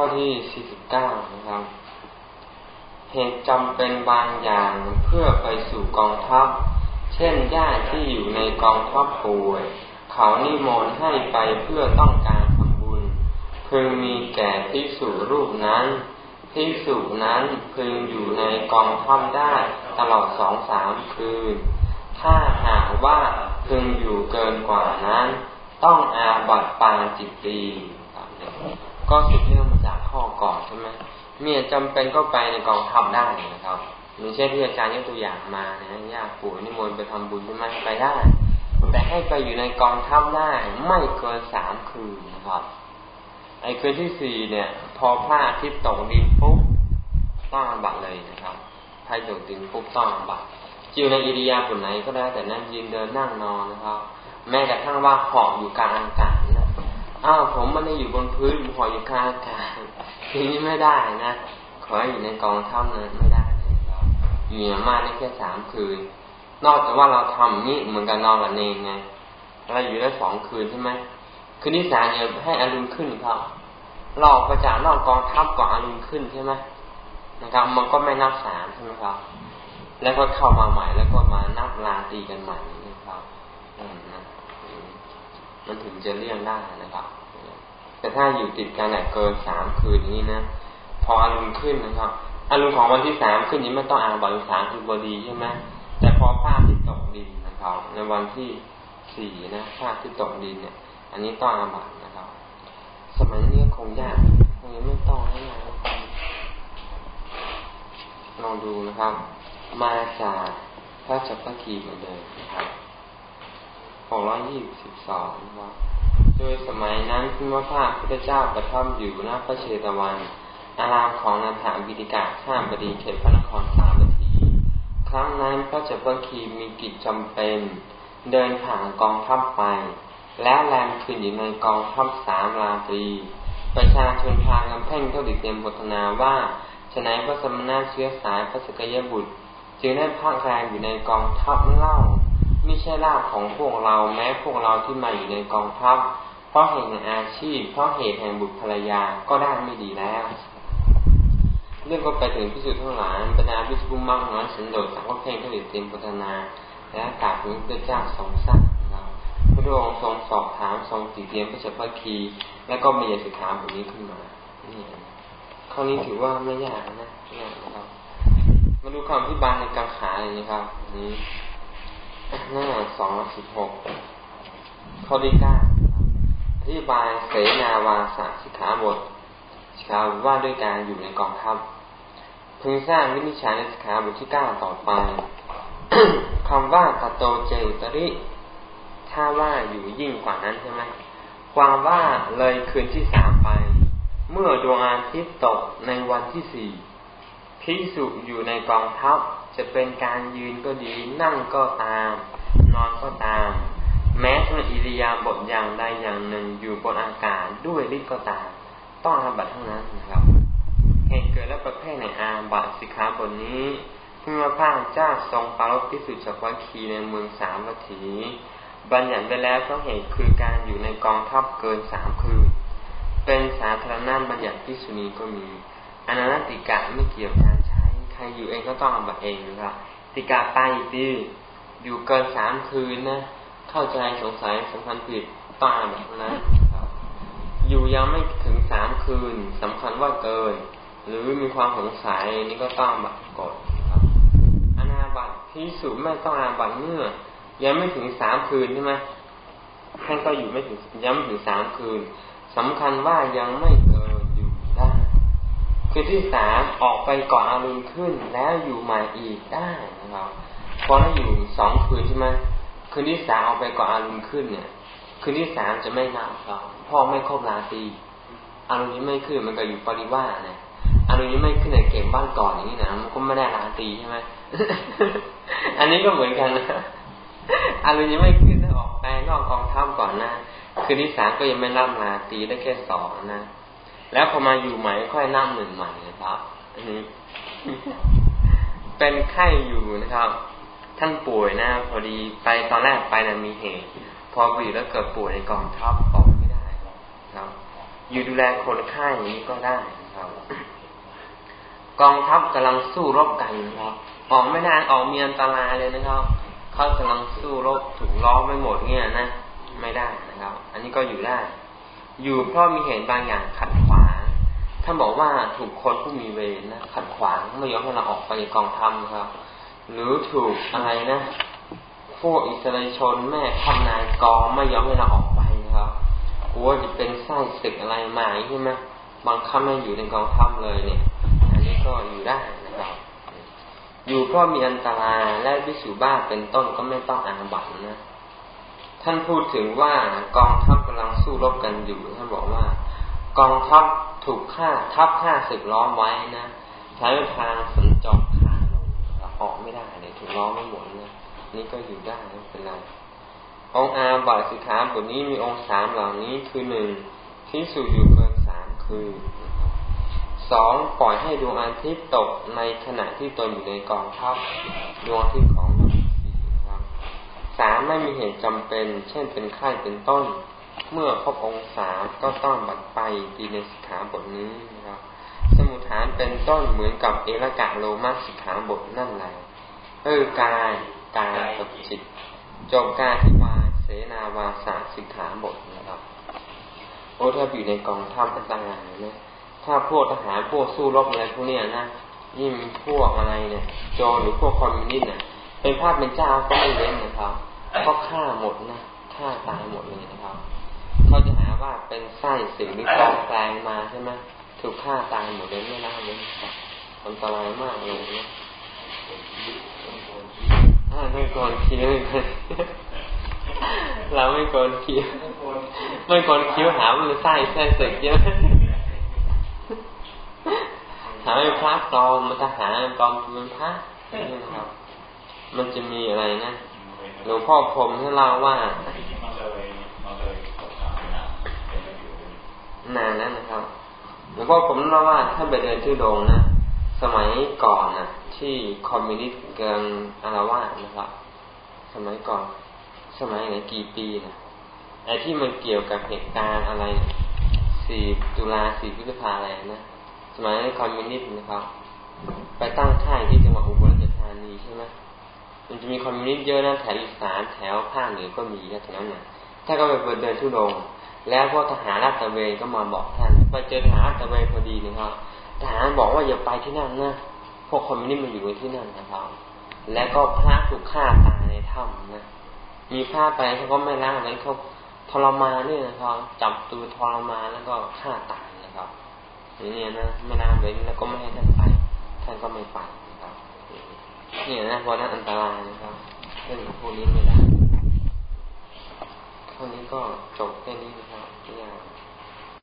ข้อที่สี่สิบเก้านะครับ เหตุจำเป็นบางอย่างเพื่อไปสู่กองทัพ เช่นญาติที่อยู่ในกองทัพป่วย เขานิมนต์ให้ไปเพื่อต้องการทำบุญ พึงมีแก่พิสูรูปนั้นพิสูนั้นพึงอยู่ในกองทัพได้ตลอดสองสามคืน ถ้าหากว่าพึงอยู่เกินกว่านั้น ต้องอาบัตปาจิตตีก็สืบเนื่อง ข้อก่อนใช่ไหมเมียจำเป็นก็ไปในกองทัพได้นะครับมีเช่นที่อาจารย์ยกตัวอย่างมานะญาติปู่นิมนต์ไปทำบุญใช่ไหมไปได้ แต่ให้ไปอยู่ในกองทัพได้ไม่เกินสามคืนนะครับ ไอ้คืนที่สี่เนี่ย พอพระอาทิตย์ตกดินปุ๊บต้องอาบัตเลยนะครับพายตกดินปุ๊บต้องอาบัตจิวในอิริยาบถไหนก็ได้แต่นั่งยืนเดินนั่งนอนนะครับ แม้กระทั่งว่าหอบอยู่กลางอากาศนะอ้าวผมไม่ได้อยู่บนพื้นผมหอบอยู่กลางอากาศ ทีนี้ไม่ได้นะขอให้อยู่ในกองทัพนั้นไม่ได้นะครับอยู่อย่างมากได้แค่สามคืน นอกจากว่าเราทำนี่เหมือนกันนอนกับเนงไงเราอยู่ได้สองคืนใช่ไหมคืนที่สามเนี่ยให้อรุณขึ้นครับเราประจากนอกกองทัพก่อนอรุณขึ้นใช่ไหมนะครับมันก็ไม่นับสามใช่ไหมครับ แล้วก็เข้ามาใหม่แล้วก็มานับลาตีกันใหม่นะครับนะมันถึงจะเลี่ยงได้นะครับ แต่ถ้าอยู่ติดกันเกินสามคืนนี้นะพออารมณ์ขึ้นนะครับอารมณ์ของวันที่สามขึ้นนี้ไม่ต้องอ่านบอลสามคือบดีใช่ไหมแต่พอภาพที่ตกดินนะครับในวันที่สี่นะภาพที่ตกดินเนี่ย อันนี้ต้องอาบัตนะครับ สมัยนี้คงยากคงยังไม่ต้องให้มาลองดูนะครับ มาจากพระจักรคีเหมือนเดิมนะครับหกร้อยยี่สิบสองนะครับ โดยสมัยนั้นพระพาพุทธเจ้าประทับอยู่ณพระเชตวัน อารามของนาถาบิดิกาข้ามบดีเขตพระนครสาวัตถีครั้งนั้นพระเจักรคีมีกิจจำเป็น เดินผ่านกองทัพไป แล้วแรงขึ้นอยู่ในกองทัพสามราตรี ประชาชนพากันเพ่งเข้าดิเตรียมบทนาว่าฉนัยพระสมณะเชื้อสายพระสกยบุตร จึงได้พักแรงอยู่ในกองทัพเล่าไม่ใช่ลาภของพวกเราแม้พวกเราที่มาอยู่ในกองทัพ ราะเหตุแห่งอาชีพ เพราะเหตุแห่งบุตรภรรยาก็ได้ไม่ดีแล้ว เรื่องก็ไปถึงพิสุทธิ์ทั้งหลายบรรดาพิสุทธิ์มั่งน้อยสันโดษสังวเพลงผลิตเต็มพัฒนา และกาบถึงพระเจ้าทรงสร้างเราพระองค์ทรงสอบถามทรงติเตียนพระเจ้าพระคี แล้วก็มีสิกขาบทนี้ขึ้นมานี่ข้อนี้ถือว่าไม่ยากนะไม่ยากนะครับมาดูคำอธิบายในกังขาเลยนะครับ นี้หน้าสองสิบหกข้อที่เก้า อธิบายเสนาวาสสิกขาบทสิกขาบทว่าด้วยการอยู่ในกองทัพพึงสร้างวินิจฉัยในสิกขาบทที่เก้าต่อไปคำว่าตโตเจอุตริ ถ้าว่าอยู่ยิ่งกว่านั้นใช่ไหมความว่าเลยคืนที่สามไป เมื่อดวงอาทิตย์ตกในวันที่สี่พิสุอยู่ในกองทัพจะเป็นการยืนก็ดี นั่งก็ตาม นอนก็ตาม แม้ทั้งอิริยาบถอย่างใดอย่างหนึ่งอยู่บนอากาศด้วยฤทธิ์ก็ตามต้องอาบัตเท่านั้นนะครับเหตุเกิดและประเภทในอาบัตสิกขาบทนี้พระพาเจ้าทรงปารบพิสุจักวัคีในเมืองสามวัตถี บัญญัติไปแล้วเพราะเหตุคือการอยู่ในกองทัพเกินสามคืน เป็นสาธารณบัญญัติพิสุนีก็มีอนันติกะไม่เกี่ยวกันใช้ ใครอยู่เองก็ต้องอาบัตเองนะครับติกาไปดีอยู่เกินสามคืนนะ เข้าใจสงสัยสำคัญผิดต้องอาบัตนะอยู่ยังไม่ถึงสามคืนสำคัญว่าเกิน หรือมีความสงสัยนี่ก็ต้องบัตกดอนาบัตที่สุไม่ต้องอาบัตเมื่อ ยังไม่ถึงสามคืนใช่ไหมท่านก็อยู่ไม่ถึงยังไม่ถึงสามคืนสำคัญว่ายังไม่เกินอยู่ได้คืนที่สามออกไปก่อนอารมณ์ขึ้นแล้วอยู่ใหม่อีกได้นะครับเพราะถ้าอยู่สองคืนใช่ไหม คืนที่สามออกไปก่อนอารมณ์ขึ้นเนี่ย คืนที่สามจะไม่นับครับพ่อไม่ครบราตีอารมณ์ยังไม่ขึ้นมันก็อยู่ปริวาสนะอารมณ์ยังไม่ขึ้นในเก็บบ้านก่อนอย่างนี้นะมันก็ไม่ได้ราตีใช่ไหมอันนี้ก็เหมือนกันนะอารมณ์ยังไม่ขึ้นถ้าออกไปนอกกองทัพก่อนนะคืนที่สามก็ยังไม่รับราตีได้แค่สองนะแล้วพอมาอยู่ใหม่ค่อยนั่งหนึ่งใหม่นะครับอันนี้เป็นไข้อยู่นะครับ ท่านป่วยนะพอดีไปตอนแรกไปนะมีเหตุ พอไปอยู่แล้วเกิดป่วยในกองทัพออกไม่ได้ครับอยู่ดูแลคนไข้อย่างนี้ก็ได้ครับ กองทัพกำลังสู้รบกันนะครับออกไม่ได้ออกมีอันตรายเลยนะครับเขากำลังสู้รบถูกล้อมไม่หมดเนี่ยนะไม่ได้นะครับ อันนี้ก็อยู่ได้ อยู่เพราะมีเหตุบางอย่างขัดขวางท่านบอกว่าถูกคนผู้มีเวรนะขัดขวางไม่ยอมให้เราออกไปกองทัพนะครับ หรือถูกอะไรนะพวกอิสราเอลชนแม่ทำนายกองไม่ยอมให้เราออกไปนะครับกลัวจะเป็นไส้ศึกอะไรมาใช่ไหมบางคับไม่อยู่ในกองทัพเลยเนี่ย อันนี้ก็อยู่ได้นะครับ อยู่เพราะมีอันตรายและวิสุบ้าเป็นต้นก็ไม่ต้องอาบัตนะ ท่านพูดถึงว่ากองทัพกำลังสู้รบกันอยู่ ท่านบอกว่า กองทัพถูกฆ่าทัพฆ่าศึกล้อมไว้นะใช้ทางสัญจร ออกไม่ได้เลยถูกล้อมไม่หมดนะนี่ก็อยู่ได้ไม่เป็นไรองอาบัตสิขาบทนี้มีองค์สามเหล่านี้คือหนึ่งที่สู่อยู่เกินสามคือสองปล่อยให้ดวงอาทิตย์ตกในขณะที่ตนอยู่ในกองทัพดวงอาทิตย์ของเราสี่ครับสามไม่มีเหตุจำเป็น เช่นเป็นไข้เป็นต้น เมื่อครบองศามก็ต้องบัดไปดีในสิกขาบทนี้นะครับ มุฐานเป็นต้นเหมือนกับเอลกะโลมาสิกขาบทนั่นแหละเออกายกายกับจิตจบการที่วาเสนาวาสาสิกขาบทนะครับโอ้ถ้าอยู่ในกองทัพอันตรายนะถ้าพวกทหารพวกสู้รบอะไรพวกเนี้ยนะยิ่งพวกอะไรเนี่ยโจรหรือพวกคอมมิวนิสต์เนี่ยเป็นภาพเป็นเจ้าก็ไม่เว้นนะครับก็ฆ่าหมดนะฆ่าตายหมดเลยนะครับเขาจะหาว่าเป็นไส้สิ่งที่ปลอมแปลงมาใช่ไหม ถูกฆ่าตายหมดเลยไม่ละเว้นอันตรายมากเลยนะไม่โกนคิ้วเราไม่โกนคิ้วไม่โกนคิ้วหาว่ามันไส้ไส้สึกเยอะหาเป็นพระปลอมมันทหารปลอมเป็นพระนี่นะครับ มันจะมีอะไรนะหลวงพ่อพรมท่านเล่าว่า นานแล้วนะครับห ลวงพ่อผมเล่าว่าท่านไปเดินที่โรงนะ สมัยก่อนนะที่คอมมิวนิสต์กำลังอารวาสนะครับ สมัยก่อน สมัยไหนกี่ปีนะไอ้ที่มันเกี่ยวกับเหตุการณ์อะไรสี่ตุลาสี่พฤษภาอะไรนะสมัยคอมมิวนิสต์นะครับ ไปตั้งค่ายที่จังหวัดอุบลราชธานีใช่ไหมมันจะมีคอมมิวนิสต์เยอะนะแถวอีสานแถวภาคเหนือก็มีนะตรงนั้นนะถ้าก็ไปเดินทุดง แล้วพวกทหารราชเวนก็มาบอกท่าน ไปเจอทหารราชเวนพอดีนะครับทหารบอกว่าอย่าไปที่นั่นนะพวกคอมมิวนิสต์มันอยู่ที่นั่นนะครับ แล้วก็พระถูกฆ่าตายในถ้ำนะมีพระไปเขาก็ไม่ละเลยเขาทรมานนี่นะครับจับตัวทรมานแล้วก็ฆ่าตายนะครับอย่างนี้นะไม่นานเว้นแล้วก็ไม่ให้ท่านไป ท่านก็ไม่ไปนะครับเนี่ยนะเพราะนั้นอันตรายนะครับเรื่องพวกนี้ไม่ได้เท่านี้ก็จบแค่นี้นะครับที่ยาก